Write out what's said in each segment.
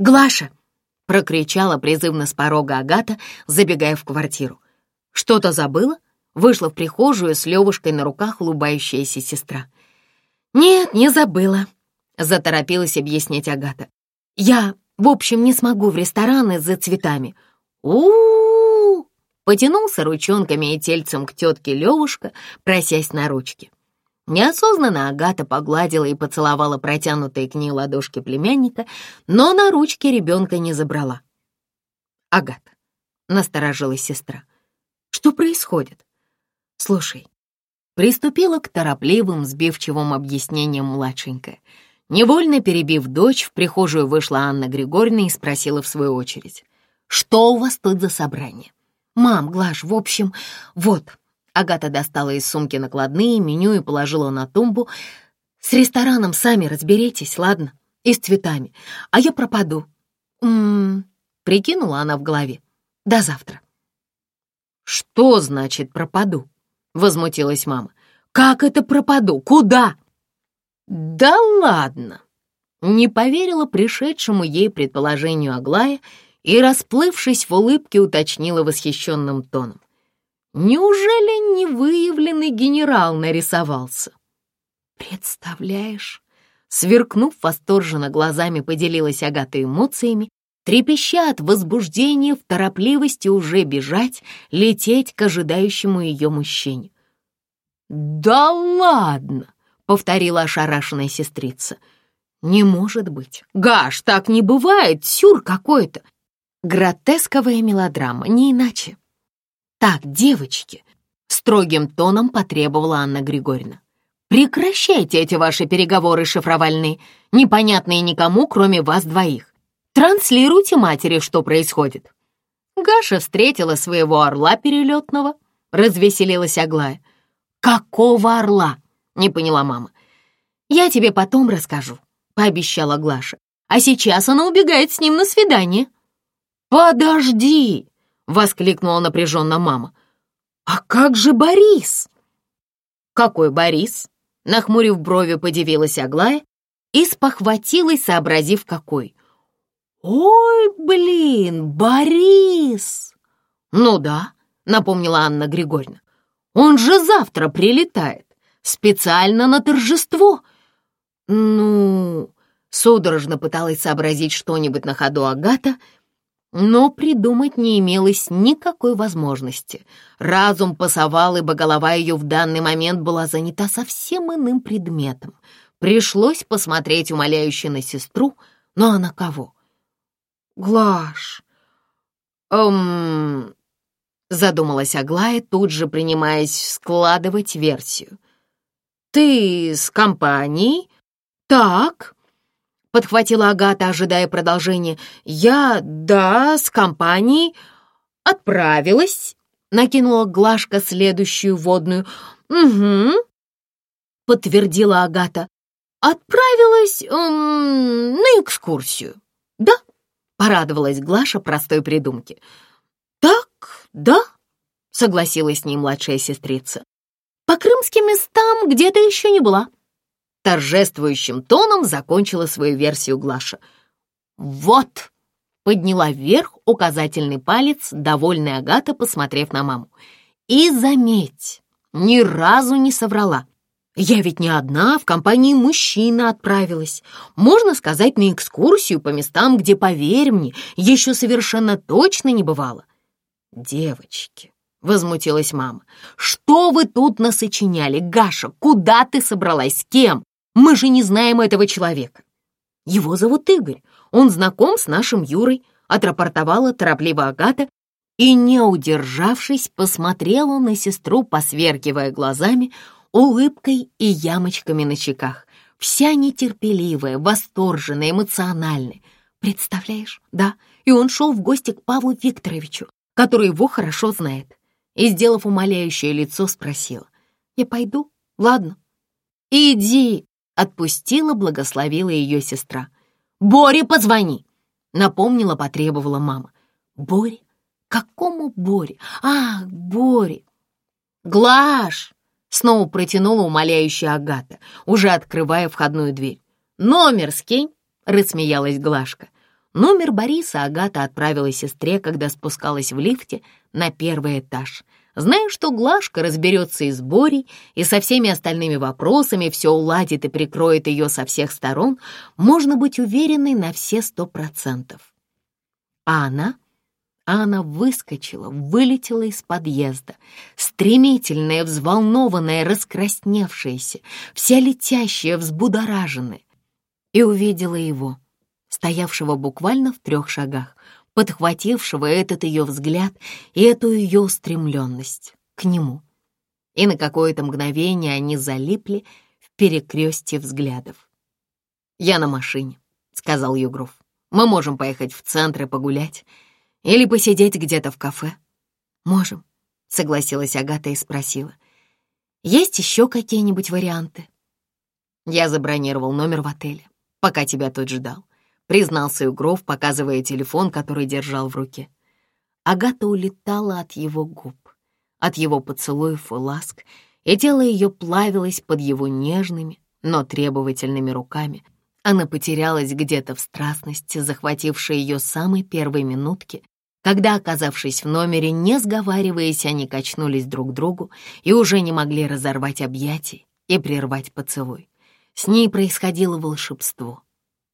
«Глаша!» — прокричала призывно с порога Агата, забегая в квартиру. «Что-то забыла?» — вышла в прихожую с Левушкой на руках улыбающаяся сестра. «Нет, не забыла», — заторопилась объяснять Агата. «Я, в общем, не смогу в рестораны за цветами». У-у-у! Потянулся ручонками и тельцем к тетке Левушка, просясь на ручки. Неосознанно Агата погладила и поцеловала протянутые к ней ладошки племянника, но на ручки ребенка не забрала. «Агата», — насторожилась сестра, — «что происходит?» «Слушай, приступила к торопливым, сбивчивым объяснениям младшенькая. Невольно перебив дочь, в прихожую вышла Анна Григорьевна и спросила в свою очередь. «Что у вас тут за собрание?» «Мам, Глаш, в общем, вот...» Агата достала из сумки накладные, меню и положила на тумбу. «С рестораном сами разберитесь, ладно? И с цветами. А я пропаду». «М-м-м», прикинула она в голове. «До завтра». «Что значит пропаду?» — возмутилась мама. «Как это пропаду? Куда?» «Да ладно!» Не поверила пришедшему ей предположению Аглая и, расплывшись в улыбке, уточнила восхищенным тоном. «Неужели невыявленный генерал нарисовался?» «Представляешь?» Сверкнув восторженно глазами, поделилась Агата эмоциями, трепеща от возбуждения в торопливости уже бежать, лететь к ожидающему ее мужчине. «Да ладно!» — повторила ошарашенная сестрица. «Не может быть! Гаш, так не бывает! Сюр какой-то!» Гротесковая мелодрама, не иначе. «Так, девочки!» — строгим тоном потребовала Анна Григорьевна. «Прекращайте эти ваши переговоры шифровальные, непонятные никому, кроме вас двоих. Транслируйте матери, что происходит». Гаша встретила своего орла перелетного, развеселилась Аглая. «Какого орла?» — не поняла мама. «Я тебе потом расскажу», — пообещала Глаша. «А сейчас она убегает с ним на свидание». «Подожди!» — воскликнула напряженно мама. «А как же Борис?» «Какой Борис?» — нахмурив брови, подивилась Аглая и спохватилась, сообразив, какой. «Ой, блин, Борис!» «Ну да», — напомнила Анна Григорьевна. «Он же завтра прилетает, специально на торжество». «Ну...» — судорожно пыталась сообразить что-нибудь на ходу Агата, но придумать не имелось никакой возможности. Разум пасовал, ибо голова ее в данный момент была занята совсем иным предметом. Пришлось посмотреть умоляюще на сестру, но она кого? «Глаш, эм...» Задумалась Аглая, тут же принимаясь складывать версию. «Ты с компанией?» «Так», — подхватила Агата, ожидая продолжения. «Я, да, с компанией отправилась», — накинула Глашка следующую водную. «Угу», — подтвердила Агата. «Отправилась эм, на экскурсию». «Да», — порадовалась Глаша простой придумке. «Так, да», — согласилась с ней младшая сестрица. «По крымским местам где-то еще не была». Торжествующим тоном закончила свою версию Глаша. «Вот!» — подняла вверх указательный палец, довольная Агата, посмотрев на маму. «И заметь, ни разу не соврала. Я ведь не одна, в компании мужчина отправилась. Можно сказать, на экскурсию по местам, где, поверь мне, еще совершенно точно не бывало. Девочки, — возмутилась мама, — что вы тут насочиняли? Гаша, куда ты собралась? С кем? Мы же не знаем этого человека. Его зовут Игорь. Он знаком с нашим Юрой, — отрапортовала торопливо Агата и, не удержавшись, посмотрела на сестру, посверкивая глазами, улыбкой и ямочками на щеках. Вся нетерпеливая, восторженная, эмоциональная. Представляешь, да? И он шел в гости к Павлу Викторовичу, который его хорошо знает. И, сделав умоляющее лицо, спросила. «Я пойду? Ладно». «Иди!» — отпустила, благословила ее сестра. «Боре позвони!» — напомнила, потребовала мама. «Боре? Какому Боре? Ах, Боре!» «Глаш!» Снова протянула умоляющая Агата, уже открывая входную дверь. «Номер скинь!» — рассмеялась Глашка. Номер Бориса Агата отправила сестре, когда спускалась в лифте на первый этаж. Зная, что Глашка разберется и с Борей, и со всеми остальными вопросами, все уладит и прикроет ее со всех сторон, можно быть уверенной на все сто процентов. А она? А она выскочила, вылетела из подъезда, стремительная, взволнованная, раскрасневшаяся, вся летящая, взбудораженная, и увидела его, стоявшего буквально в трех шагах, подхватившего этот ее взгляд и эту ее устремленность к нему. И на какое-то мгновение они залипли в перекрестье взглядов. «Я на машине», — сказал Югров. «Мы можем поехать в центр и погулять». Или посидеть где-то в кафе?» «Можем», — согласилась Агата и спросила. «Есть еще какие-нибудь варианты?» Я забронировал номер в отеле, пока тебя тут ждал. Признался Угров, показывая телефон, который держал в руке. Агата улетала от его губ, от его поцелуев и ласк, и тело ее плавилось под его нежными, но требовательными руками. Она потерялась где-то в страстности, захватившей ее самой первой минутки, когда, оказавшись в номере, не сговариваясь, они качнулись друг к другу и уже не могли разорвать объятий и прервать поцелуй. С ней происходило волшебство.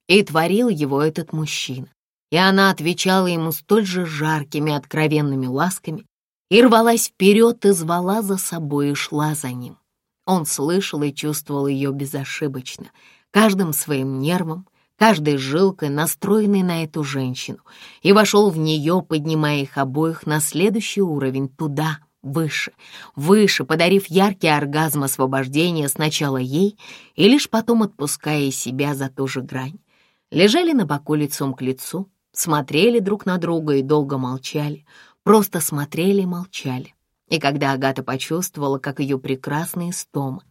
И творил его этот мужчина. И она отвечала ему столь же жаркими, откровенными ласками и рвалась вперед и звала за собой и шла за ним. Он слышал и чувствовал ее безошибочно, каждым своим нервом, каждой жилкой, настроенной на эту женщину, и вошел в нее, поднимая их обоих на следующий уровень, туда, выше, выше, подарив яркий оргазм освобождения сначала ей и лишь потом отпуская себя за ту же грань. Лежали на боку лицом к лицу, смотрели друг на друга и долго молчали, просто смотрели и молчали. И когда Агата почувствовала, как ее прекрасные стомы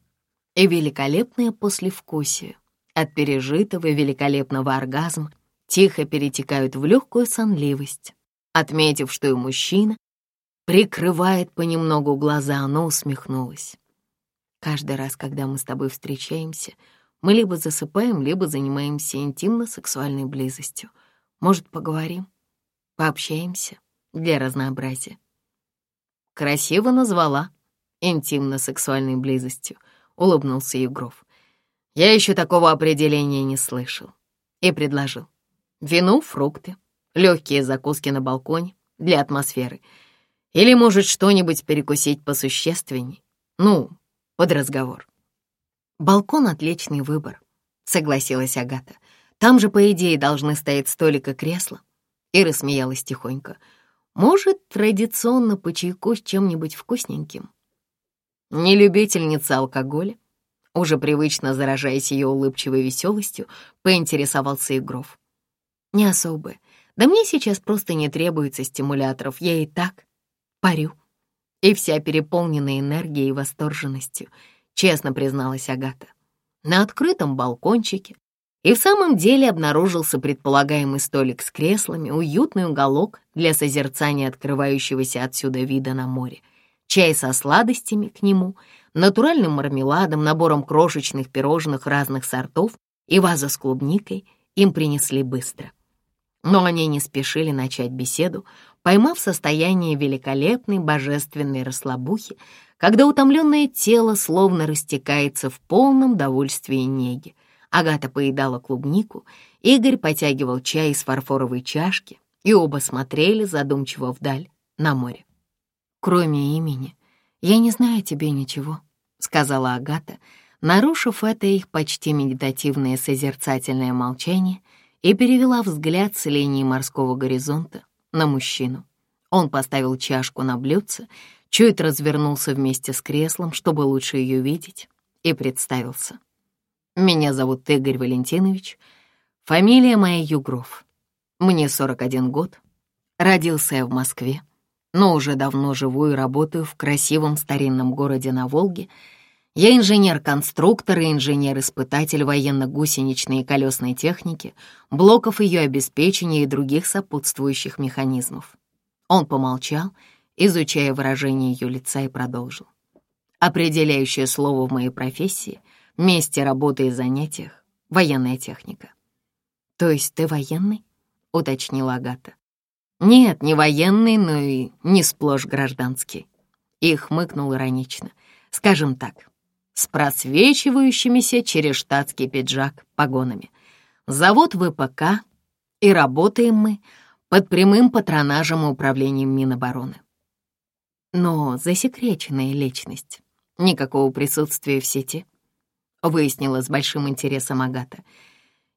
и великолепное послевкусие от пережитого великолепного оргазма тихо перетекают в легкую сонливость. Отметив, что и мужчина прикрывает понемногу глаза, она усмехнулась. Каждый раз, когда мы с тобой встречаемся, мы либо засыпаем, либо занимаемся интимно-сексуальной близостью. Может, поговорим? Пообщаемся для разнообразия. Красиво назвала интимно-сексуальной близостью, улыбнулся Егров. Я еще такого определения не слышал. И предложил. Вино, фрукты, легкие закуски на балконе для атмосферы. Или, может, что-нибудь перекусить посущественней. Ну, под разговор. Балкон — отличный выбор, согласилась Агата. Там же, по идее, должны стоять столик и кресло. И рассмеялась тихонько. Может, традиционно по чайку с чем-нибудь вкусненьким. Не любительница алкоголя? Уже привычно заражаясь ее улыбчивой веселостью, поинтересовался Игров. «Не особо. Да мне сейчас просто не требуется стимуляторов, я и так парю». И вся переполненная энергией и восторженностью, честно призналась Агата. На открытом балкончике и в самом деле обнаружился предполагаемый столик с креслами, уютный уголок для созерцания открывающегося отсюда вида на море, чай со сладостями к нему — натуральным мармеладом, набором крошечных пирожных разных сортов и ваза с клубникой им принесли быстро. Но они не спешили начать беседу, поймав состояние великолепной божественной расслабухи, когда утомленное тело словно растекается в полном довольстве и неге. Агата поедала клубнику, Игорь потягивал чай из фарфоровой чашки, и оба смотрели задумчиво вдаль, на море. Кроме имени, я не знаю тебе ничего, сказала Агата, нарушив это их почти медитативное созерцательное молчание и перевела взгляд с линии морского горизонта на мужчину. Он поставил чашку на блюдце, чуть развернулся вместе с креслом, чтобы лучше ее видеть, и представился. «Меня зовут Игорь Валентинович, фамилия моя Югров. Мне 41 год, родился я в Москве, но уже давно живу и работаю в красивом старинном городе на Волге — я инженер-конструктор и инженер-испытатель военно-гусеничной и колесной техники, блоков ее обеспечения и других сопутствующих механизмов. Он помолчал, изучая выражение ее лица, и продолжил. Определяющее слово в моей профессии, месте работы и занятиях — военная техника. То есть ты военный? уточнила Агата. «Нет, не военный, но и не сплошь гражданский». И хмыкнул иронично. «Скажем так, с просвечивающимися через штатский пиджак погонами. Завод ВПК, и работаем мы под прямым патронажем и управлением Минобороны. Но засекреченная личность, никакого присутствия в сети, выяснила с большим интересом Агата.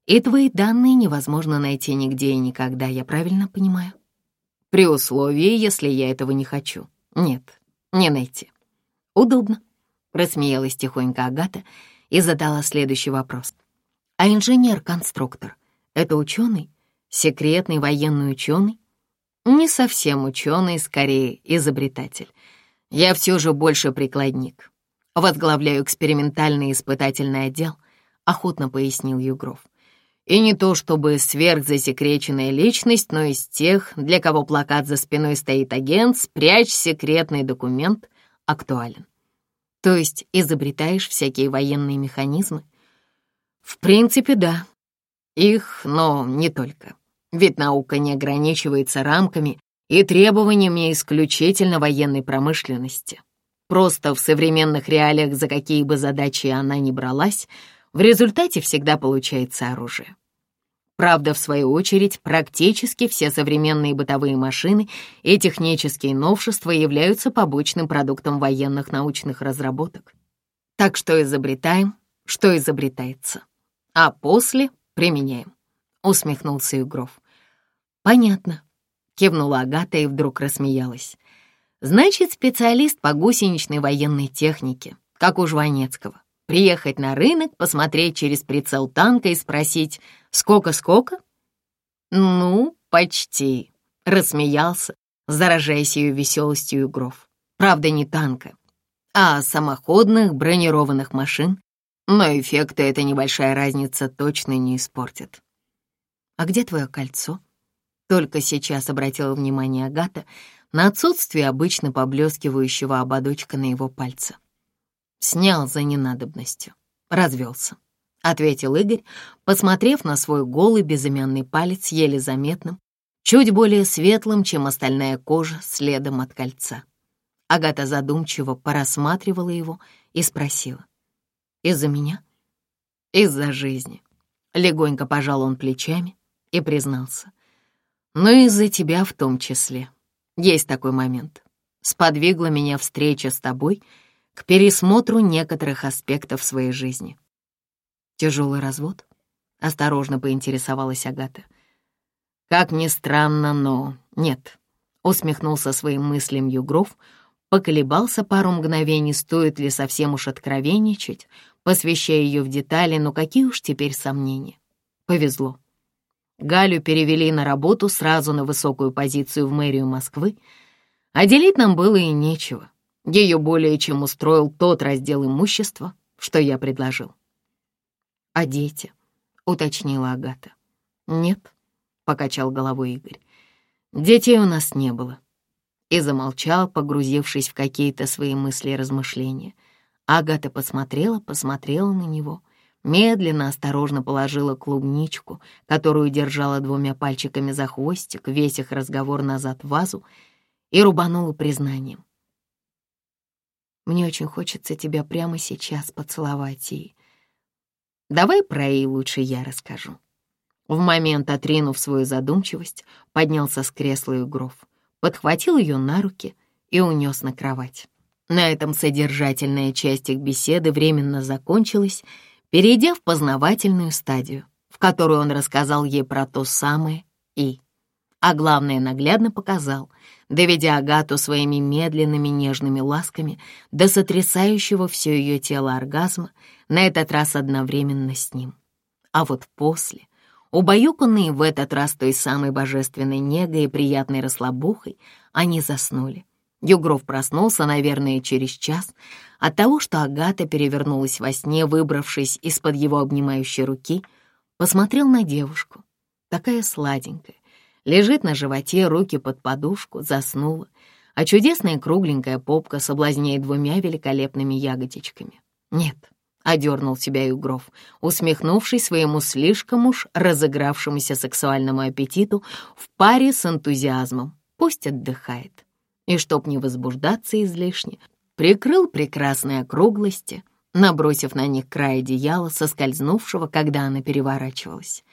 И твои данные невозможно найти нигде и никогда, я правильно понимаю? При условии, если я этого не хочу. Нет, не найти. Удобно. Рассмеялась тихонько Агата и задала следующий вопрос. А инженер-конструктор — это ученый? Секретный военный ученый? Не совсем ученый, скорее изобретатель. Я все же больше прикладник. Возглавляю экспериментальный испытательный отдел, охотно пояснил Югров. И не то чтобы сверхзасекреченная личность, но из тех, для кого плакат за спиной стоит агент, спрячь секретный документ, актуален. То есть изобретаешь всякие военные механизмы? В принципе, да. Их, но не только. Ведь наука не ограничивается рамками и требованиями исключительно военной промышленности. Просто в современных реалиях за какие бы задачи она ни бралась, в результате всегда получается оружие. Правда, в свою очередь, практически все современные бытовые машины и технические новшества являются побочным продуктом военных научных разработок. Так что изобретаем, что изобретается, а после применяем, — усмехнулся Югров. «Понятно», — кивнула Агата и вдруг рассмеялась. «Значит, специалист по гусеничной военной технике, как у Жванецкого приехать на рынок, посмотреть через прицел танка и спросить «Сколько-сколько?» «Ну, почти», — рассмеялся, заражаясь ее веселостью игров. «Правда, не танка, а самоходных бронированных машин, но эффекта эта небольшая разница точно не испортит». «А где твое кольцо?» Только сейчас обратила внимание Агата на отсутствие обычно поблескивающего ободочка на его пальце. Снял за ненадобностью. Развелся. — ответил Игорь, посмотрев на свой голый безымянный палец, еле заметным, чуть более светлым, чем остальная кожа, следом от кольца. Агата задумчиво порассматривала его и спросила. «Из-за меня?» «Из-за жизни». Легонько пожал он плечами и признался. «Ну, из-за тебя в том числе. Есть такой момент. Сподвигла меня встреча с тобой — к пересмотру некоторых аспектов своей жизни. Тяжелый развод? Осторожно поинтересовалась Агата. Как ни странно, но нет. Усмехнулся своим мыслям Югров, поколебался пару мгновений, стоит ли совсем уж откровенничать, посвящая ее в детали, но какие уж теперь сомнения. Повезло. Галю перевели на работу сразу на высокую позицию в мэрию Москвы, а делить нам было и нечего. Ее более чем устроил тот раздел имущества, что я предложил. «А дети?» — уточнила Агата. «Нет», — покачал головой Игорь. «Детей у нас не было». И замолчал, погрузившись в какие-то свои мысли и размышления. Агата посмотрела, посмотрела на него, медленно, осторожно положила клубничку, которую держала двумя пальчиками за хвостик, весь их разговор назад в вазу, и рубанула признанием. Мне очень хочется тебя прямо сейчас поцеловать и... Давай про Эй лучше я расскажу. В момент, отринув свою задумчивость, поднялся с кресла Югров, подхватил ее на руки и унес на кровать. На этом содержательная часть их беседы временно закончилась, перейдя в познавательную стадию, в которую он рассказал ей про то самое «и» а главное, наглядно показал, доведя Агату своими медленными нежными ласками до сотрясающего все ее тело оргазма, на этот раз одновременно с ним. А вот после, убаюканные в этот раз той самой божественной негой и приятной расслабухой, они заснули. Югров проснулся, наверное, через час от того, что Агата перевернулась во сне, выбравшись из-под его обнимающей руки, посмотрел на девушку, такая сладенькая, лежит на животе, руки под подушку, заснула, а чудесная кругленькая попка соблазняет двумя великолепными ягодичками. Нет, — одернул себя Югров, усмехнувшись своему слишком уж разыгравшемуся сексуальному аппетиту в паре с энтузиазмом. Пусть отдыхает. И чтоб не возбуждаться излишне, прикрыл прекрасные округлости, набросив на них край одеяла, соскользнувшего, когда она переворачивалась.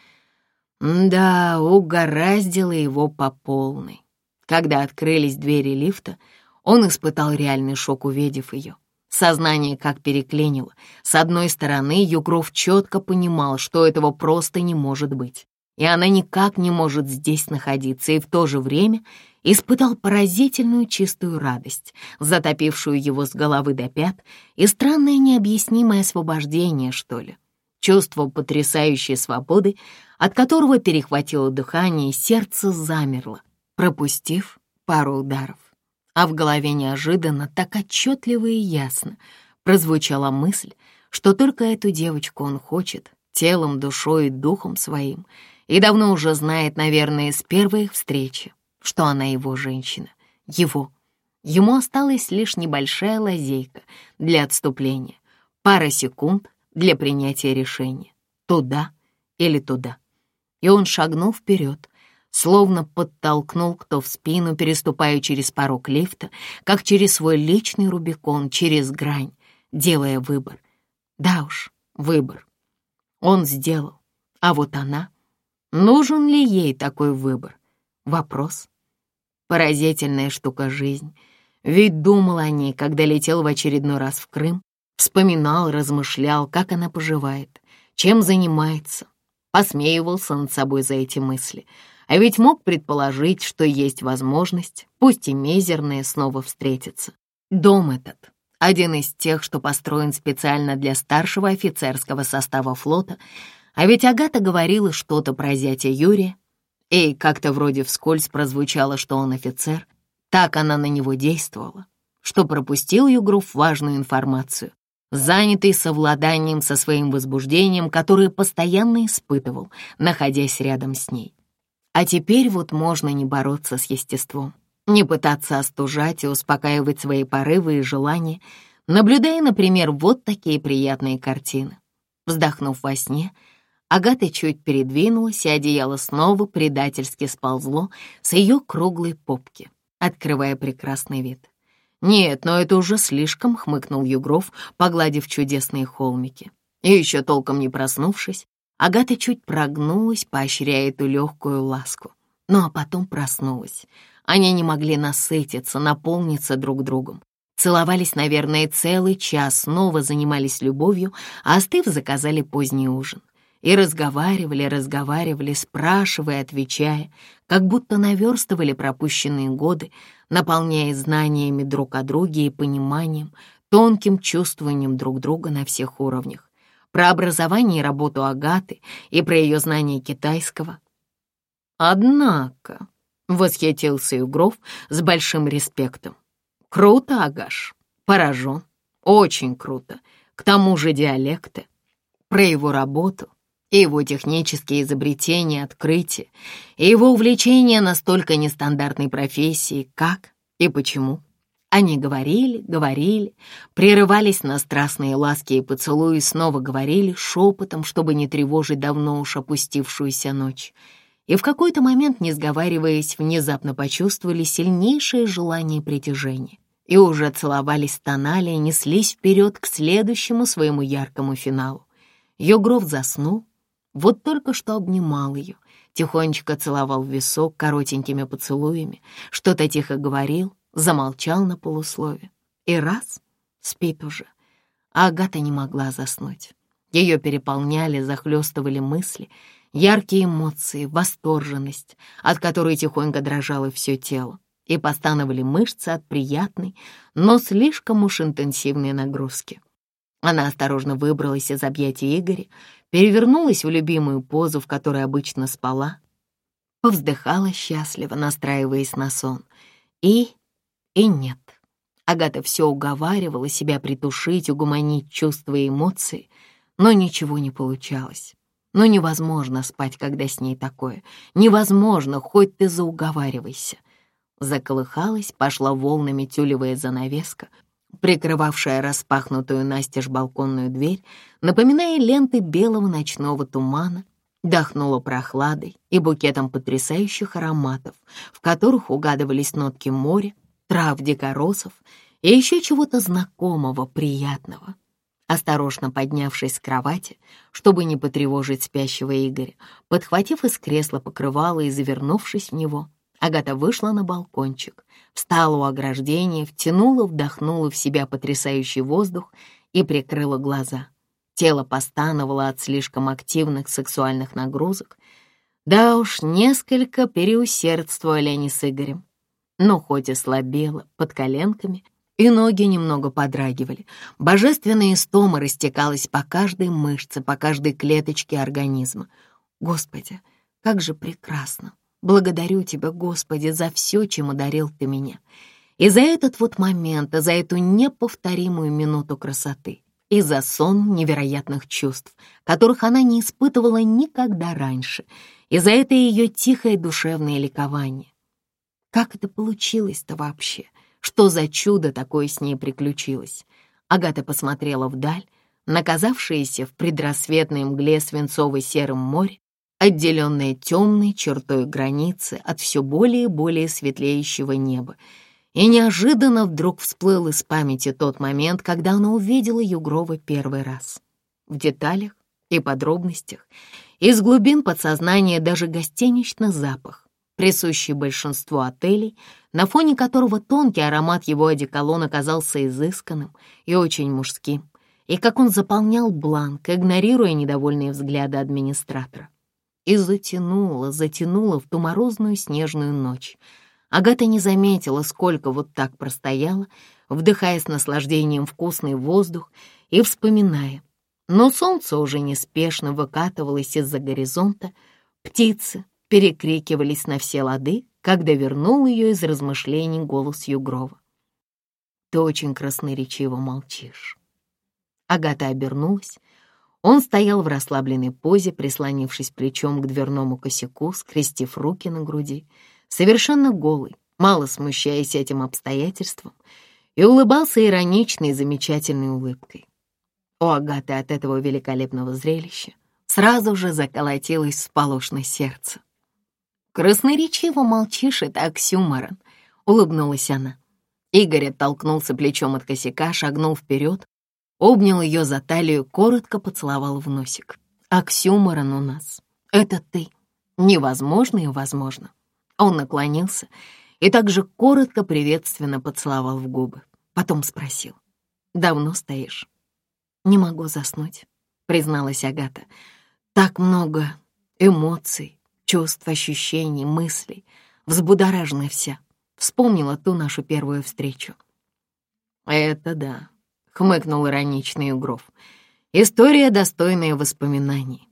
Да, угораздило его по полной. Когда открылись двери лифта, он испытал реальный шок, увидев ее. Сознание как переклинило. С одной стороны, Югров четко понимал, что этого просто не может быть, и она никак не может здесь находиться, и в то же время испытал поразительную чистую радость, затопившую его с головы до пят, и странное необъяснимое освобождение, что ли. Чувство потрясающей свободы, от которого перехватило дыхание, сердце замерло, пропустив пару ударов. А в голове неожиданно, так отчетливо и ясно прозвучала мысль, что только эту девочку он хочет, телом, душой и духом своим, и давно уже знает, наверное, с первой их встречи, что она его женщина, его. Ему осталась лишь небольшая лазейка для отступления, пара секунд для принятия решения, туда или туда. И он шагнул вперед, словно подтолкнул кто в спину, переступая через порог лифта, как через свой личный Рубикон, через грань, делая выбор. Да уж, выбор. Он сделал, а вот она... Нужен ли ей такой выбор? Вопрос. Поразительная штука жизнь. Ведь думал о ней, когда летел в очередной раз в Крым, вспоминал, размышлял, как она поживает, чем занимается, посмеивался над собой за эти мысли. А ведь мог предположить, что есть возможность, пусть и мизерная, снова встретиться. Дом этот, один из тех, что построен специально для старшего офицерского состава флота, а ведь Агата говорила что-то про зятя Юрия, и как-то вроде вскользь прозвучало, что он офицер. Так она на него действовала, что пропустил Югров важную информацию, занятый совладанием со своим возбуждением, которое постоянно испытывал, находясь рядом с ней. А теперь вот можно не бороться с естеством, не пытаться остужать и успокаивать свои порывы и желания, наблюдая, например, вот такие приятные картины. Вздохнув во сне, Агата чуть передвинулась, и одеяло снова предательски сползло с ее круглой попки, открывая прекрасный вид. «Нет, но это уже слишком», — хмыкнул Югров, погладив чудесные холмики. И еще толком не проснувшись, Агата чуть прогнулась, поощряя эту легкую ласку. Ну а потом проснулась. Они не могли насытиться, наполниться друг другом. Целовались, наверное, целый час, снова занимались любовью, а остыв заказали поздний ужин. И разговаривали, разговаривали, спрашивая, отвечая, как будто наверстывали пропущенные годы, наполняя знаниями друг о друге и пониманием, тонким чувствованием друг друга на всех уровнях. Про образование и работу Агаты и про ее знание китайского. Однако, — восхитился Югров с большим респектом, — круто, Агаш, поражен, очень круто, к тому же диалекты. Про его работу и его технические изобретения, открытия, и его увлечение настолько нестандартной профессией, как и почему. Они говорили, говорили, прерывались на страстные ласки и поцелуи, снова говорили шепотом, чтобы не тревожить давно уж опустившуюся ночь. И в какой-то момент, не сговариваясь, внезапно почувствовали сильнейшее желание притяжения. И уже целовались, стонали и неслись вперед к следующему своему яркому финалу. Югров заснул, вот только что обнимал ее, тихонечко целовал в висок коротенькими поцелуями, что-то тихо говорил, замолчал на полуслове. И раз — спит уже. А Агата не могла заснуть. Ее переполняли, захлестывали мысли, яркие эмоции, восторженность, от которой тихонько дрожало все тело, и постановали мышцы от приятной, но слишком уж интенсивной нагрузки. Она осторожно выбралась из объятий Игоря, перевернулась в любимую позу, в которой обычно спала, повздыхала счастливо, настраиваясь на сон. И... и нет. Агата все уговаривала себя притушить, угомонить чувства и эмоции, но ничего не получалось. Но невозможно спать, когда с ней такое. Невозможно, хоть ты зауговаривайся. Заколыхалась, пошла волнами тюлевая занавеска, прикрывавшая распахнутую настежь балконную дверь, напоминая ленты белого ночного тумана, дохнула прохладой и букетом потрясающих ароматов, в которых угадывались нотки моря, трав дикоросов и еще чего-то знакомого, приятного. Осторожно поднявшись с кровати, чтобы не потревожить спящего Игоря, подхватив из кресла покрывало и завернувшись в него, Агата вышла на балкончик, встала у ограждения, втянула, вдохнула в себя потрясающий воздух и прикрыла глаза. Тело постановало от слишком активных сексуальных нагрузок. Да уж, несколько переусердствовали они с Игорем. Но хоть и слабело под коленками, и ноги немного подрагивали, божественная истома растекалась по каждой мышце, по каждой клеточке организма. Господи, как же прекрасно! Благодарю Тебя, Господи, за все, чем одарил Ты меня. И за этот вот момент, и за эту неповторимую минуту красоты и за сон невероятных чувств, которых она не испытывала никогда раньше, и за это ее тихое душевное ликование. Как это получилось-то вообще? Что за чудо такое с ней приключилось? Агата посмотрела вдаль, наказавшееся в предрассветной мгле свинцово-сером море, отделенное темной чертой границы от все более и более светлеющего неба, и неожиданно вдруг всплыл из памяти тот момент, когда она увидела Югрова первый раз. В деталях и подробностях, из глубин подсознания даже гостиничный запах, присущий большинству отелей, на фоне которого тонкий аромат его одеколона оказался изысканным и очень мужским, и как он заполнял бланк, игнорируя недовольные взгляды администратора. И затянуло, затянуло в ту морозную снежную ночь — Агата не заметила, сколько вот так простояла, вдыхая с наслаждением вкусный воздух и вспоминая. Но солнце уже неспешно выкатывалось из-за горизонта, птицы перекрикивались на все лады, когда вернул ее из размышлений голос Югрова. «Ты очень красноречиво молчишь». Агата обернулась. Он стоял в расслабленной позе, прислонившись плечом к дверному косяку, скрестив руки на груди — совершенно голый, мало смущаясь этим обстоятельством, и улыбался ироничной замечательной улыбкой. У Агаты от этого великолепного зрелища сразу же заколотилось всполошно сердце. «Красноречиво молчишь, это оксюморон», — улыбнулась она. Игорь оттолкнулся плечом от косяка, шагнул вперед, обнял ее за талию, коротко поцеловал в носик. «Оксюморон у нас. Это ты. Невозможно и возможно. Он наклонился и также коротко приветственно поцеловал в губы. Потом спросил. «Давно стоишь?» «Не могу заснуть», — призналась Агата. «Так много эмоций, чувств, ощущений, мыслей. Взбудоражена вся. Вспомнила ту нашу первую встречу». «Это да», — хмыкнул ироничный Угров. «История, достойная воспоминаний».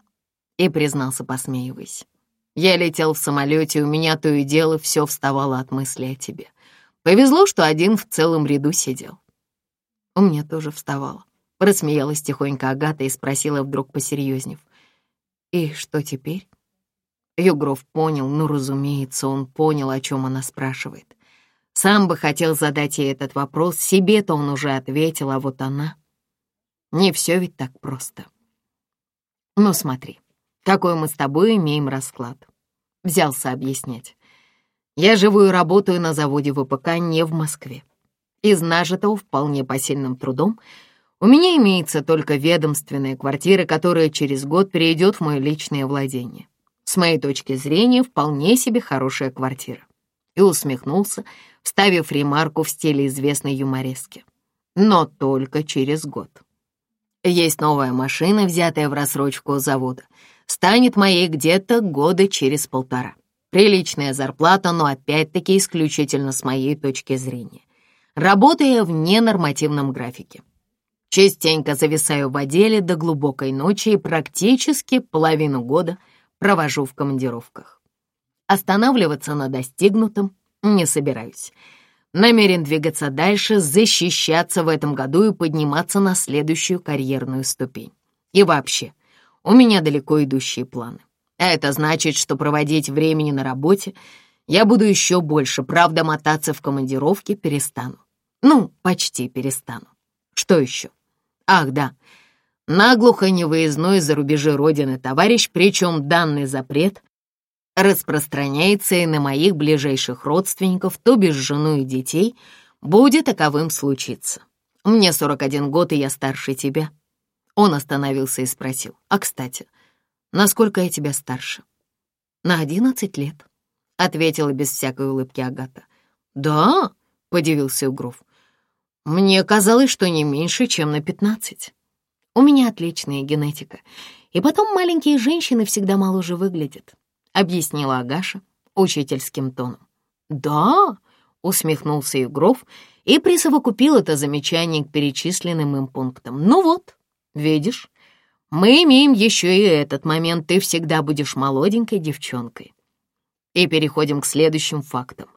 И признался, посмеиваясь. Я летел в самолете, у меня то и дело все вставало от мысли о тебе. Повезло, что один в целом ряду сидел. У меня тоже вставало. Рассмеялась тихонько Агата и спросила вдруг посерьезнев. «И что теперь?» Югров понял, ну, разумеется, он понял, о чем она спрашивает. Сам бы хотел задать ей этот вопрос, себе-то он уже ответил, а вот она... Не все ведь так просто. Ну, смотри, какой мы с тобой имеем расклад. Взялся объяснять. Я живу и работаю на заводе ВПК не в Москве. Из нажитого вполне посильным трудом у меня имеется только ведомственная квартира, которая через год перейдет в мое личное владение. С моей точки зрения, вполне себе хорошая квартира. И усмехнулся, вставив ремарку в стиле известной юморески. Но только через год. Есть новая машина, взятая в рассрочку у завода — станет моей где-то года через полтора. Приличная зарплата, но опять-таки исключительно с моей точки зрения. Работая в ненормативном графике. Частенько зависаю в отделе до глубокой ночи и практически половину года провожу в командировках. Останавливаться на достигнутом не собираюсь. Намерен двигаться дальше, защищаться в этом году и подниматься на следующую карьерную ступень. И вообще — у меня далеко идущие планы. А это значит, что проводить времени на работе я буду еще больше, правда, мотаться в командировке перестану. Ну, почти перестану. Что еще? Ах, да, наглухо невыездной за рубежи Родины товарищ, причем данный запрет распространяется и на моих ближайших родственников, то бишь жену и детей, будет таковым случиться. Мне 41 год, и я старше тебя. Он остановился и спросил, а, кстати, насколько я тебя старше? На 11 лет, ответила без всякой улыбки Агата. Да, подивился Угров. Мне казалось, что не меньше, чем на 15. У меня отличная генетика. И потом маленькие женщины всегда моложе выглядят объяснила Агаша учительским тоном. «Да», — усмехнулся Югров и присовокупил это замечание к перечисленным им пунктам. «Ну вот, видишь, мы имеем еще и этот момент, ты всегда будешь молоденькой девчонкой». И переходим к следующим фактам.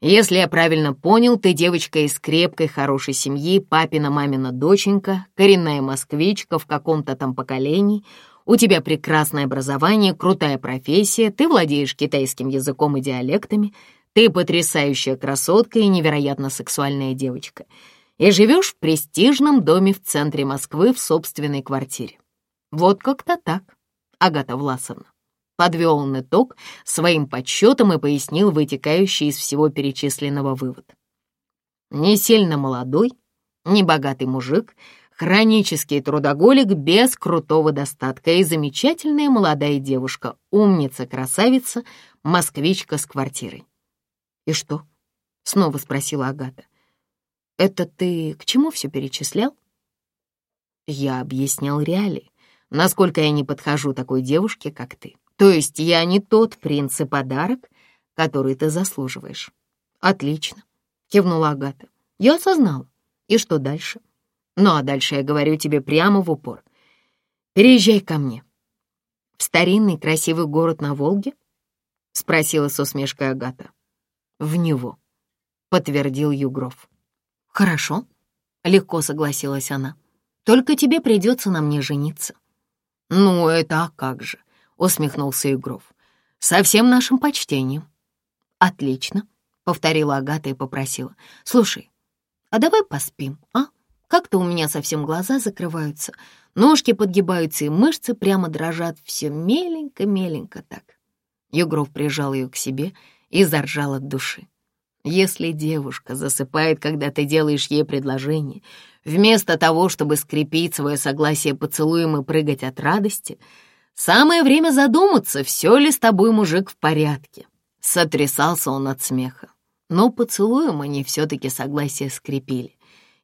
Если я правильно понял, ты девочка из крепкой, хорошей семьи, папина-мамина доченька, коренная москвичка в каком-то там поколении — у тебя прекрасное образование, крутая профессия, ты владеешь китайским языком и диалектами, ты потрясающая красотка и невероятно сексуальная девочка. И живешь в престижном доме в центре Москвы в собственной квартире. Вот как-то так, Агата Власовна. Подвел он итог своим подсчетом и пояснил вытекающий из всего перечисленного вывод. Не сильно молодой, не богатый мужик — Хронический трудоголик без крутого достатка и замечательная молодая девушка, умница, красавица, москвичка с квартирой. «И что?» — снова спросила Агата. «Это ты к чему все перечислял?» Я объяснял реалии, насколько я не подхожу такой девушке, как ты. То есть я не тот принц и подарок, который ты заслуживаешь. «Отлично», — кивнула Агата. «Я осознала. И что дальше?» Ну а дальше я говорю тебе прямо в упор. Переезжай ко мне. В старинный красивый город на Волге? Спросила с усмешкой Агата. В него, подтвердил Югров. Хорошо, легко согласилась она. Только тебе придется на мне жениться. Ну, это а как же, усмехнулся Югров. Со всем нашим почтением. Отлично, повторила Агата и попросила. Слушай, а давай поспим, а? Как-то у меня совсем глаза закрываются, ножки подгибаются и мышцы прямо дрожат, все меленько-меленько так. Югров прижал ее к себе и заржал от души. Если девушка засыпает, когда ты делаешь ей предложение, вместо того, чтобы скрепить свое согласие поцелуем и прыгать от радости, самое время задуматься, все ли с тобой, мужик, в порядке. Сотрясался он от смеха. Но поцелуем они все-таки согласие скрепили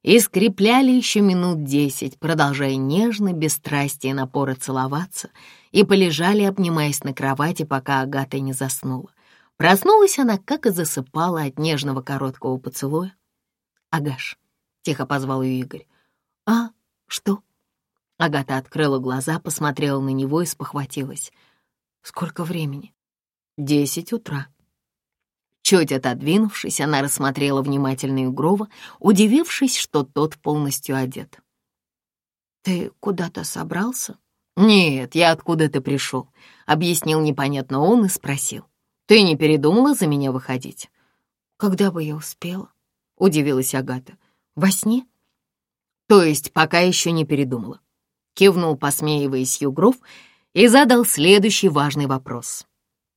и скрепляли еще минут десять, продолжая нежно, без страсти и напора целоваться, и полежали, обнимаясь на кровати, пока Агата не заснула. Проснулась она, как и засыпала от нежного короткого поцелуя. «Агаш», — тихо позвал ее Игорь. «А, что?» Агата открыла глаза, посмотрела на него и спохватилась. «Сколько времени?» «Десять утра», Чуть отодвинувшись, она рассмотрела внимательно Югрова, удивившись, что тот полностью одет. «Ты куда-то собрался?» «Нет, я откуда ты пришел», — объяснил непонятно он и спросил. «Ты не передумала за меня выходить?» «Когда бы я успела?» — удивилась Агата. «Во сне?» «То есть пока еще не передумала?» Кивнул, посмеиваясь Югров, и задал следующий важный вопрос.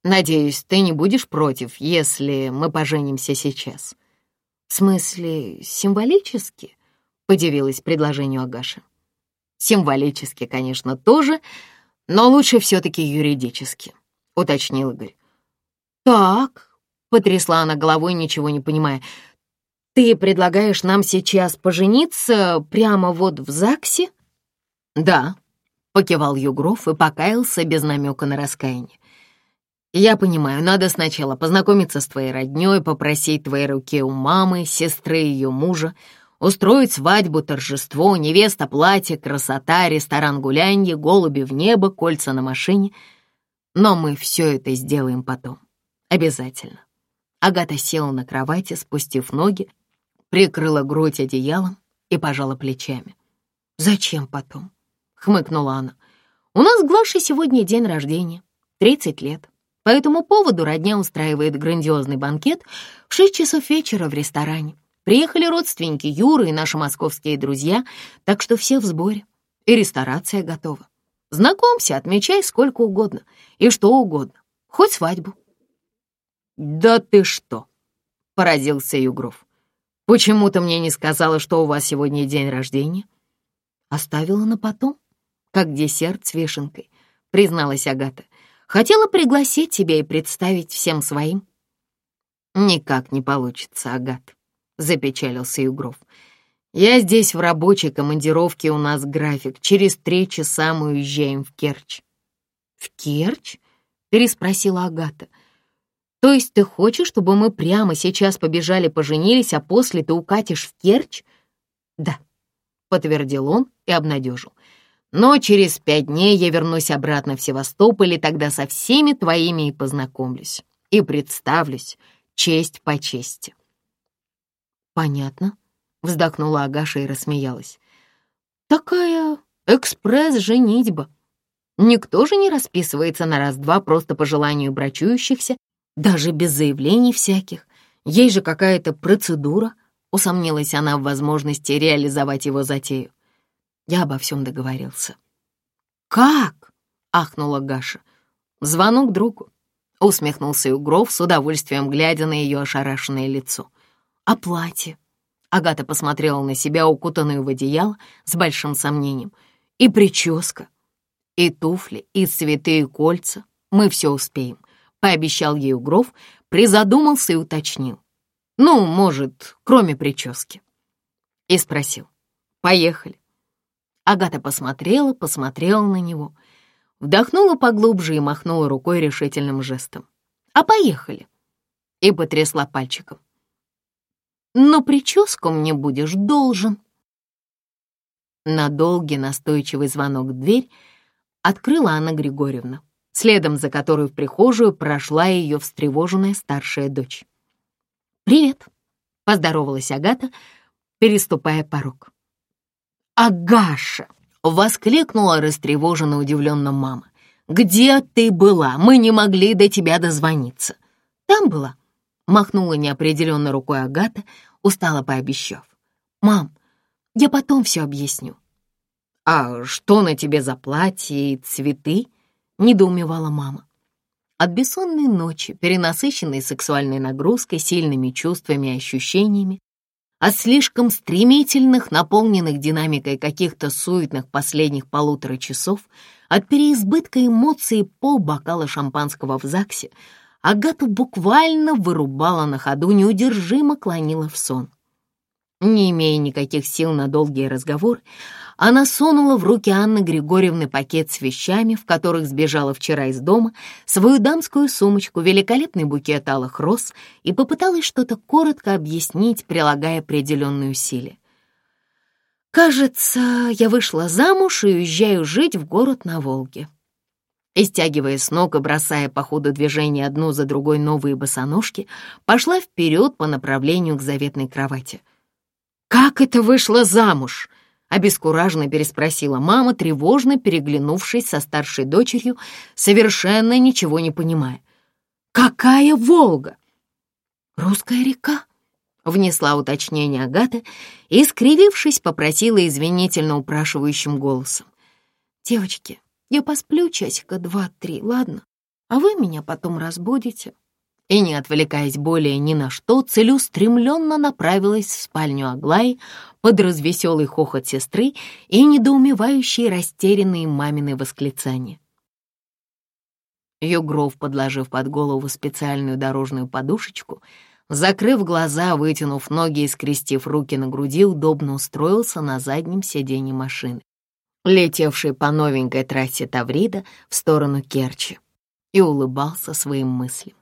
Надеюсь, ты не будешь против, если мы поженимся сейчас. В смысле, символически? Подивилась предложению Агаша. Символически, конечно, тоже, но лучше все-таки юридически, уточнил Игорь. Так, потрясла она головой, ничего не понимая. Ты предлагаешь нам сейчас пожениться прямо вот в ЗАГСе? Да, покивал Югров и покаялся без намека на раскаяние. «Я понимаю, надо сначала познакомиться с твоей роднёй, попросить твоей руки у мамы, сестры ее мужа, устроить свадьбу, торжество, невеста, платье, красота, ресторан гулянье, голуби в небо, кольца на машине. Но мы все это сделаем потом. Обязательно». Агата села на кровати, спустив ноги, прикрыла грудь одеялом и пожала плечами. «Зачем потом?» — хмыкнула она. «У нас с Глашей сегодня день рождения, тридцать лет. По этому поводу родня устраивает грандиозный банкет в шесть часов вечера в ресторане. Приехали родственники Юры и наши московские друзья, так что все в сборе, и ресторация готова. Знакомься, отмечай сколько угодно и что угодно, хоть свадьбу». «Да ты что!» — поразился Югров. «Почему ты мне не сказала, что у вас сегодня день рождения?» «Оставила на потом, как десерт с вишенкой», — призналась Агата. «Хотела пригласить тебя и представить всем своим». «Никак не получится, Агат», — запечалился Югров. «Я здесь в рабочей командировке, у нас график. Через три часа мы уезжаем в Керчь». «В Керчь?» — переспросила Агата. «То есть ты хочешь, чтобы мы прямо сейчас побежали поженились, а после ты укатишь в Керчь?» «Да», — подтвердил он и обнадежил. «Но через пять дней я вернусь обратно в Севастополь, и тогда со всеми твоими и познакомлюсь, и представлюсь, честь по чести». «Понятно», — вздохнула Агаша и рассмеялась. «Такая экспресс-женитьба. Никто же не расписывается на раз-два просто по желанию брачующихся, даже без заявлений всяких. Есть же какая-то процедура», — усомнилась она в возможности реализовать его затею. Я обо всем договорился. «Как?» — ахнула Гаша. «Звонок другу. — усмехнулся Угров с удовольствием, глядя на ее ошарашенное лицо. «А платье?» Агата посмотрела на себя, укутанную в одеяло, с большим сомнением. «И прическа, и туфли, и цветы, и кольца. Мы все успеем», — пообещал ей Угров, призадумался и уточнил. «Ну, может, кроме прически». И спросил. «Поехали». Агата посмотрела, посмотрела на него — Вдохнула поглубже и махнула рукой решительным жестом. «А поехали!» И потрясла пальчиком. «Но прическу мне будешь должен!» На долгий настойчивый звонок в дверь открыла Анна Григорьевна, следом за которой в прихожую прошла ее встревоженная старшая дочь. «Привет!» — поздоровалась Агата, переступая порог. «Агаша!» Воскликнула растревоженно удивленно мама. «Где ты была? Мы не могли до тебя дозвониться». «Там была», — махнула неопределенно рукой Агата, устало пообещав. «Мам, я потом все объясню». «А что на тебе за платье и цветы?» — недоумевала мама. От бессонной ночи, перенасыщенной сексуальной нагрузкой, сильными чувствами и ощущениями, от слишком стремительных, наполненных динамикой каких-то суетных последних полутора часов, от переизбытка эмоций по бокала шампанского в ЗАГСе, Агату буквально вырубала на ходу, неудержимо клонила в сон. Не имея никаких сил на долгий разговор, она сунула в руки Анны Григорьевны пакет с вещами, в которых сбежала вчера из дома, свою дамскую сумочку, великолепный букет алых роз и попыталась что-то коротко объяснить, прилагая определенные усилия. «Кажется, я вышла замуж и уезжаю жить в город на Волге». И, стягивая с ног и бросая по ходу движения одну за другой новые босоножки, пошла вперед по направлению к заветной кровати. «Как это вышла замуж?» Обескураженно переспросила мама, тревожно переглянувшись со старшей дочерью, совершенно ничего не понимая. «Какая Волга?» «Русская река», — внесла уточнение Агата и, скривившись, попросила извинительно упрашивающим голосом. «Девочки, я посплю часика два-три, ладно? А вы меня потом разбудите» и, не отвлекаясь более ни на что, целеустремленно направилась в спальню Аглаи под развеселый хохот сестры и недоумевающие растерянные мамины восклицания. Югров, подложив под голову специальную дорожную подушечку, закрыв глаза, вытянув ноги и скрестив руки на груди, удобно устроился на заднем сиденье машины, летевшей по новенькой трассе Таврида в сторону Керчи, и улыбался своим мыслям.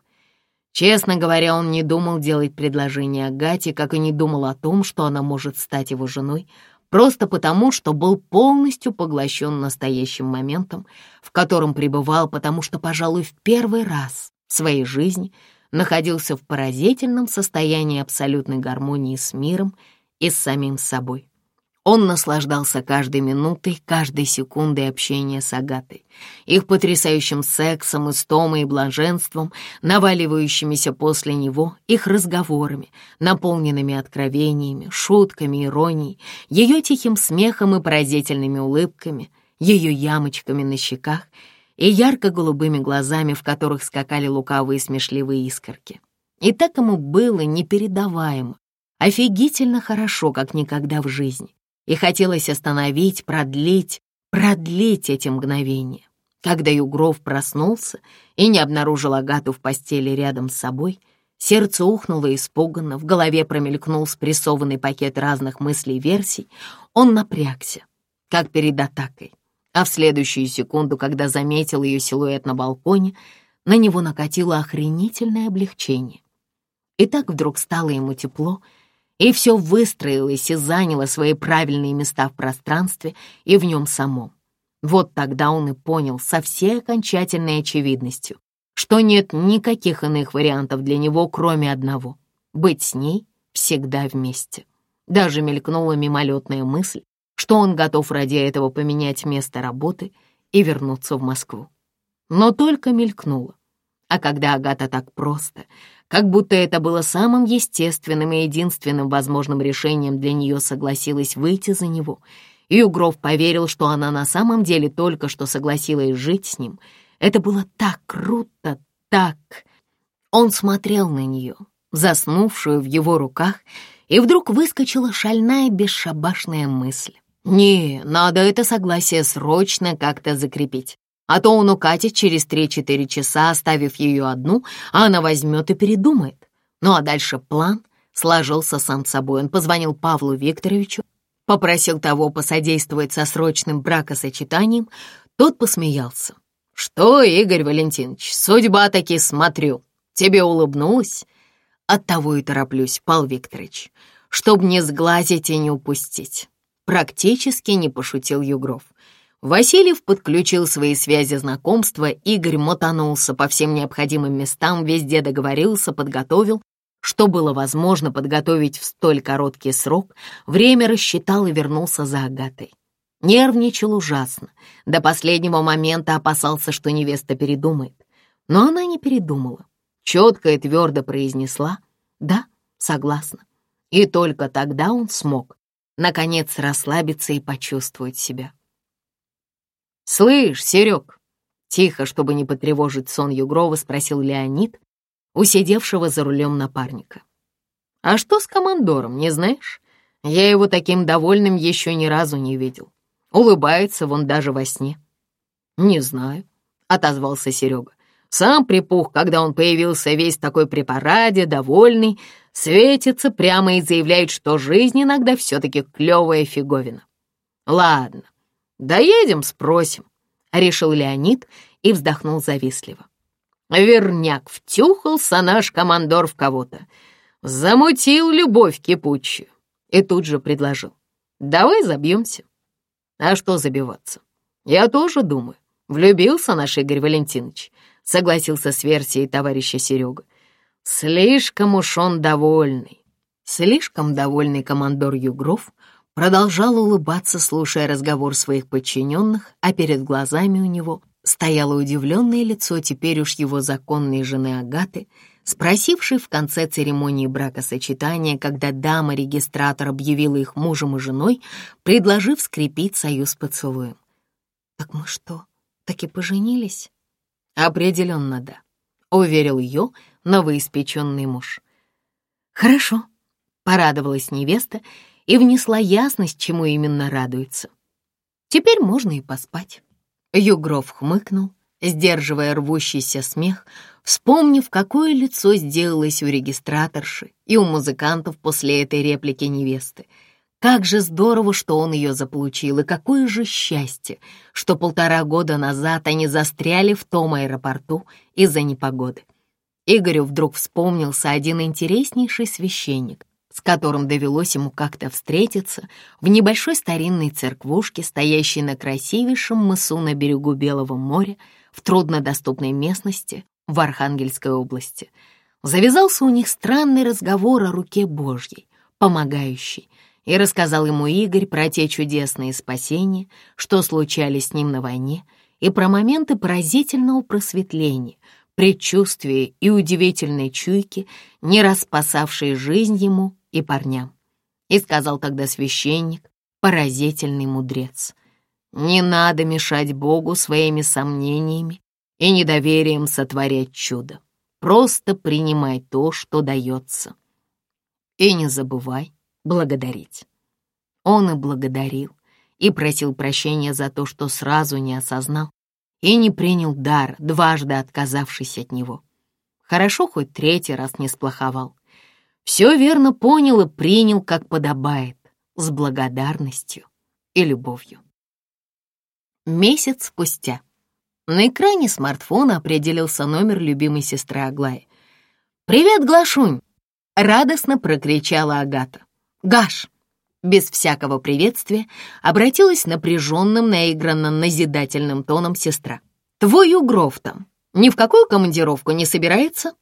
Честно говоря, он не думал делать предложение Агате, как и не думал о том, что она может стать его женой, просто потому, что был полностью поглощен настоящим моментом, в котором пребывал, потому что, пожалуй, в первый раз в своей жизни находился в поразительном состоянии абсолютной гармонии с миром и с самим собой. Он наслаждался каждой минутой, каждой секундой общения с Агатой, их потрясающим сексом, истомой и блаженством, наваливающимися после него, их разговорами, наполненными откровениями, шутками, иронией, ее тихим смехом и поразительными улыбками, ее ямочками на щеках и ярко-голубыми глазами, в которых скакали лукавые смешливые искорки. И так ему было непередаваемо, офигительно хорошо, как никогда в жизни и хотелось остановить, продлить, продлить эти мгновения. Когда Югров проснулся и не обнаружил Агату в постели рядом с собой, сердце ухнуло испуганно, в голове промелькнул спрессованный пакет разных мыслей и версий, он напрягся, как перед атакой. А в следующую секунду, когда заметил ее силуэт на балконе, на него накатило охренительное облегчение. И так вдруг стало ему тепло, и все выстроилось и заняло свои правильные места в пространстве и в нем самом. Вот тогда он и понял со всей окончательной очевидностью, что нет никаких иных вариантов для него, кроме одного — быть с ней всегда вместе. Даже мелькнула мимолетная мысль, что он готов ради этого поменять место работы и вернуться в Москву. Но только мелькнула. А когда Агата так просто, как будто это было самым естественным и единственным возможным решением для нее согласилась выйти за него. И Угров поверил, что она на самом деле только что согласилась жить с ним. Это было так круто, так... Он смотрел на нее, заснувшую в его руках, и вдруг выскочила шальная бесшабашная мысль. «Не, надо это согласие срочно как-то закрепить а то он укатит через три-четыре часа, оставив ее одну, а она возьмет и передумает. Ну а дальше план сложился сам собой. Он позвонил Павлу Викторовичу, попросил того посодействовать со срочным бракосочетанием. Тот посмеялся. «Что, Игорь Валентинович, судьба таки смотрю. Тебе улыбнулась?» «Оттого и тороплюсь, Павел Викторович, чтоб не сглазить и не упустить». Практически не пошутил Югров. Васильев подключил свои связи знакомства, Игорь мотанулся по всем необходимым местам, везде договорился, подготовил. Что было возможно подготовить в столь короткий срок, время рассчитал и вернулся за Агатой. Нервничал ужасно, до последнего момента опасался, что невеста передумает. Но она не передумала, четко и твердо произнесла «да, согласна». И только тогда он смог, наконец, расслабиться и почувствовать себя. «Слышь, Серег!» Тихо, чтобы не потревожить сон Югрова, спросил Леонид, усидевшего за рулем напарника. «А что с командором, не знаешь? Я его таким довольным еще ни разу не видел. Улыбается вон даже во сне». «Не знаю», — отозвался Серега. «Сам припух, когда он появился весь такой при параде, довольный, светится прямо и заявляет, что жизнь иногда все-таки клевая фиговина. Ладно, «Доедем, спросим», — решил Леонид и вздохнул завистливо. Верняк втюхался наш командор в кого-то, замутил любовь кипучую и тут же предложил. «Давай забьемся». А что забиваться? Я тоже думаю. Влюбился наш Игорь Валентинович, согласился с версией товарища Серега. Слишком уж он довольный. Слишком довольный командор Югров продолжал улыбаться, слушая разговор своих подчиненных, а перед глазами у него стояло удивленное лицо теперь уж его законной жены Агаты, спросившей в конце церемонии бракосочетания, когда дама-регистратор объявила их мужем и женой, предложив скрепить союз поцелуем. «Так мы что, так и поженились?» «Определенно, да», — уверил ее новоиспеченный муж. «Хорошо», — порадовалась невеста и внесла ясность, чему именно радуется. Теперь можно и поспать. Югров хмыкнул, сдерживая рвущийся смех, вспомнив, какое лицо сделалось у регистраторши и у музыкантов после этой реплики невесты. Как же здорово, что он ее заполучил, и какое же счастье, что полтора года назад они застряли в том аэропорту из-за непогоды. Игорю вдруг вспомнился один интереснейший священник, с которым довелось ему как-то встретиться в небольшой старинной церквушке, стоящей на красивейшем мысу на берегу Белого моря, в труднодоступной местности в Архангельской области. Завязался у них странный разговор о руке Божьей, помогающей, И рассказал ему Игорь про те чудесные спасения, что случались с ним на войне, и про моменты поразительного просветления, предчувствия и удивительной чуйки, не распасавшие жизнь ему и парням. И сказал тогда священник, поразительный мудрец, «Не надо мешать Богу своими сомнениями и недоверием сотворять чудо. Просто принимай то, что дается. И не забывай благодарить». Он и благодарил, и просил прощения за то, что сразу не осознал и не принял дар, дважды отказавшись от него. Хорошо, хоть третий раз не сплоховал. Все верно понял и принял, как подобает, с благодарностью и любовью. Месяц спустя на экране смартфона определился номер любимой сестры Аглаи. «Привет, Глашунь!» — радостно прокричала Агата. «Гаш!» без всякого приветствия обратилась напряженным, наигранно назидательным тоном сестра. «Твой Угров там ни в какую командировку не собирается?»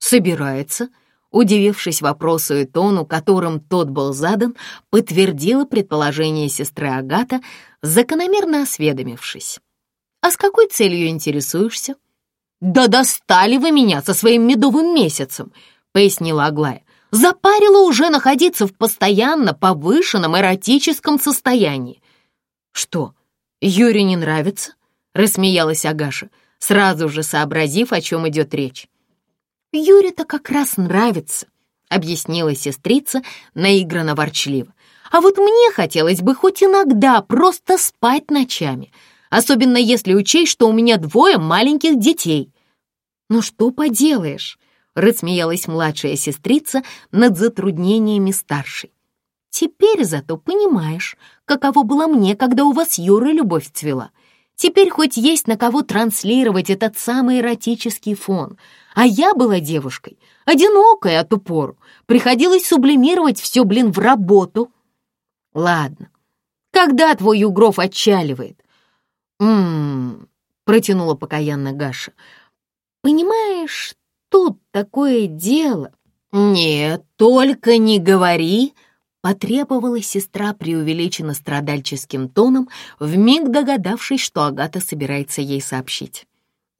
«Собирается», удивившись вопросу и тону, которым тот был задан, подтвердила предположение сестры Агата, закономерно осведомившись. «А с какой целью интересуешься?» «Да достали вы меня со своим медовым месяцем», — пояснила Аглая. «Запарило уже находиться в постоянно повышенном эротическом состоянии». «Что, Юре не нравится?» — рассмеялась Агаша, сразу же сообразив, о чем идет речь. «Юре-то как раз нравится», — объяснила сестрица наигранно ворчливо. «А вот мне хотелось бы хоть иногда просто спать ночами, особенно если учесть, что у меня двое маленьких детей». «Ну что поделаешь?» — рассмеялась младшая сестрица над затруднениями старшей. «Теперь зато понимаешь, каково было мне, когда у вас Юра любовь цвела. Теперь хоть есть на кого транслировать этот самый эротический фон. А я была девушкой, одинокой от упору. Приходилось сублимировать все, блин, в работу. Ладно, когда твой Югров отчаливает? Ммм, протянула покаянно Гаша. Понимаешь, тут такое дело. Нет, только не говори, Потребовала сестра преувеличенно страдальческим тоном, вмиг догадавшись, что Агата собирается ей сообщить.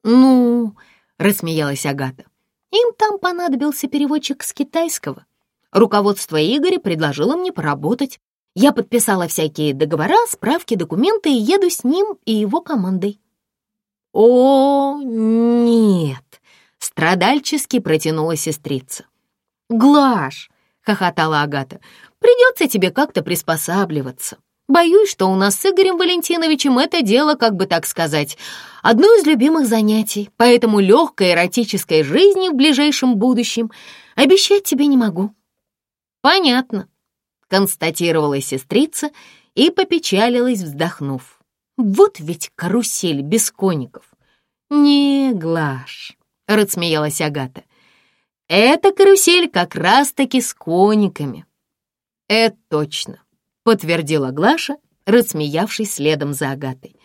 «Ну...» — рассмеялась Агата. «Им там понадобился переводчик с китайского. Руководство Игоря предложило мне поработать. Я подписала всякие договора, справки, документы и еду с ним и его командой». «О, нет!» — страдальчески протянула сестрица. «Глаш!» — хохотала Агата. Придется тебе как-то приспосабливаться. Боюсь, что у нас с Игорем Валентиновичем это дело, как бы так сказать, одно из любимых занятий, поэтому легкой эротической жизни в ближайшем будущем обещать тебе не могу». «Понятно», — констатировала сестрица и попечалилась, вздохнув. «Вот ведь карусель без коников». «Не, Глаш», — рассмеялась Агата, — «это карусель как раз-таки с кониками». «Это точно», — подтвердила Глаша, рассмеявшись следом за Агатой.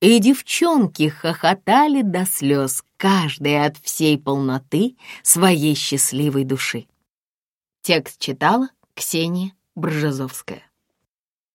И девчонки хохотали до слез, каждая от всей полноты своей счастливой души. Текст читала Ксения Бржезовская.